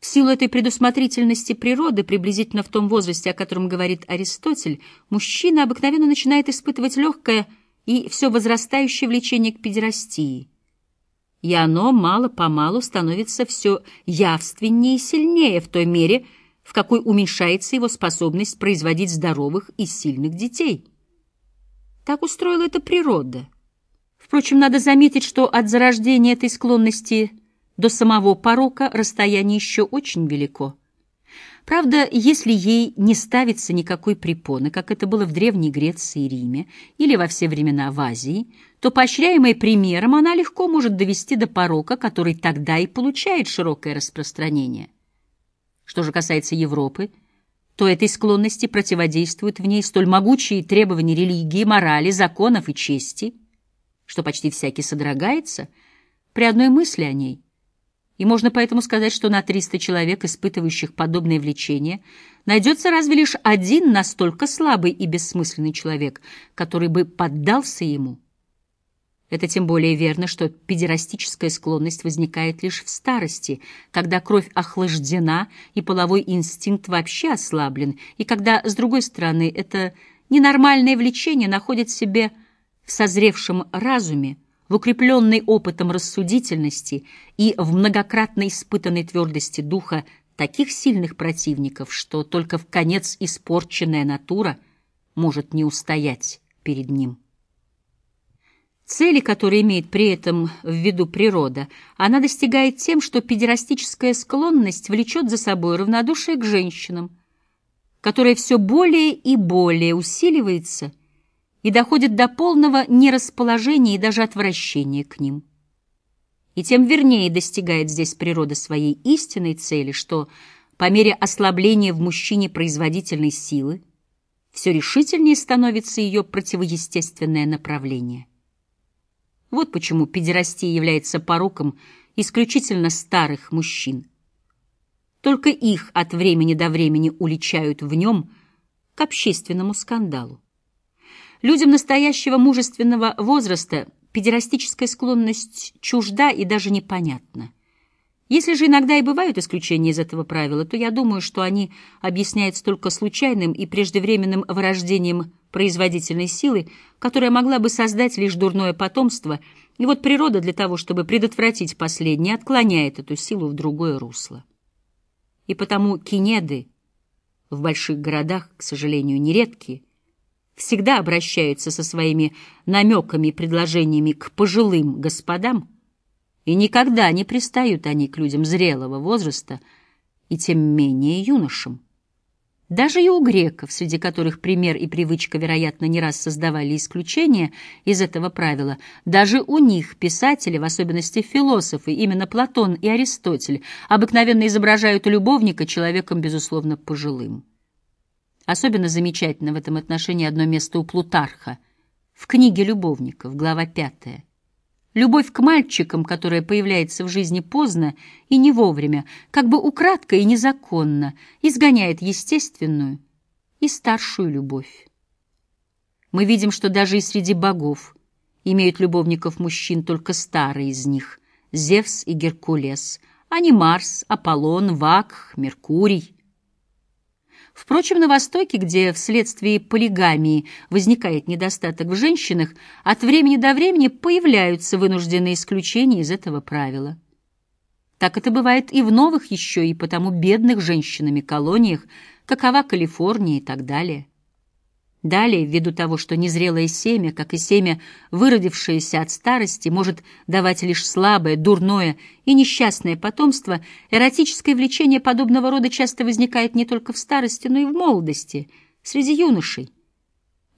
В силу этой предусмотрительности природы, приблизительно в том возрасте, о котором говорит Аристотель, мужчина обыкновенно начинает испытывать легкое и все возрастающее влечение к педерастии. И оно мало-помалу становится все явственнее и сильнее в той мере, в какой уменьшается его способность производить здоровых и сильных детей. Так устроила это природа. Впрочем, надо заметить, что от зарождения этой склонности до самого порока расстояние еще очень велико. Правда, если ей не ставится никакой препоны, как это было в Древней Греции и Риме или во все времена в Азии, то, поощряемая примером, она легко может довести до порока, который тогда и получает широкое распространение. Что же касается Европы, то этой склонности противодействуют в ней столь могучие требования религии, морали, законов и чести, что почти всякий содрогается при одной мысли о ней – и можно поэтому сказать, что на 300 человек, испытывающих подобное влечение, найдется разве лишь один настолько слабый и бессмысленный человек, который бы поддался ему. Это тем более верно, что педерастическая склонность возникает лишь в старости, когда кровь охлаждена и половой инстинкт вообще ослаблен, и когда, с другой стороны, это ненормальное влечение находит себе в созревшем разуме, в укрепленной опытом рассудительности и в многократно испытанной твердости духа таких сильных противников, что только в конец испорченная натура может не устоять перед ним. Цели, которые имеет при этом в виду природа, она достигает тем, что педерастическая склонность влечет за собой равнодушие к женщинам, которое все более и более усиливается – и доходит до полного нерасположения и даже отвращения к ним. И тем вернее достигает здесь природа своей истинной цели, что по мере ослабления в мужчине производительной силы все решительнее становится ее противоестественное направление. Вот почему педерастия является пороком исключительно старых мужчин. Только их от времени до времени уличают в нем к общественному скандалу. Людям настоящего мужественного возраста педерастическая склонность чужда и даже непонятна. Если же иногда и бывают исключения из этого правила, то я думаю, что они объясняются только случайным и преждевременным вырождением производительной силы, которая могла бы создать лишь дурное потомство, и вот природа для того, чтобы предотвратить последнее, отклоняет эту силу в другое русло. И потому кинеды в больших городах, к сожалению, нередки, всегда обращаются со своими намеками и предложениями к пожилым господам, и никогда не пристают они к людям зрелого возраста и тем менее юношам. Даже и у греков, среди которых пример и привычка, вероятно, не раз создавали исключения из этого правила, даже у них писатели, в особенности философы, именно Платон и Аристотель, обыкновенно изображают любовника человеком, безусловно, пожилым. Особенно замечательно в этом отношении одно место у Плутарха в книге любовников, глава пятая. Любовь к мальчикам, которая появляется в жизни поздно и не вовремя, как бы украдко и незаконно, изгоняет естественную и старшую любовь. Мы видим, что даже и среди богов имеют любовников мужчин только старые из них — Зевс и Геркулес, а не Марс, Аполлон, Вакх, Меркурий — Впрочем, на Востоке, где вследствие полигамии возникает недостаток в женщинах, от времени до времени появляются вынужденные исключения из этого правила. Так это бывает и в новых еще и потому бедных женщинами колониях, какова Калифорния и так далее. Далее, ввиду того, что незрелое семя, как и семя, выродившееся от старости, может давать лишь слабое, дурное и несчастное потомство, эротическое влечение подобного рода часто возникает не только в старости, но и в молодости, среди юношей.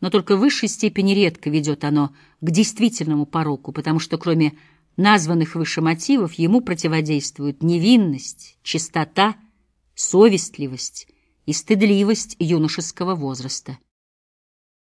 Но только в высшей степени редко ведет оно к действительному пороку, потому что кроме названных выше мотивов ему противодействуют невинность, чистота, совестливость и стыдливость юношеского возраста.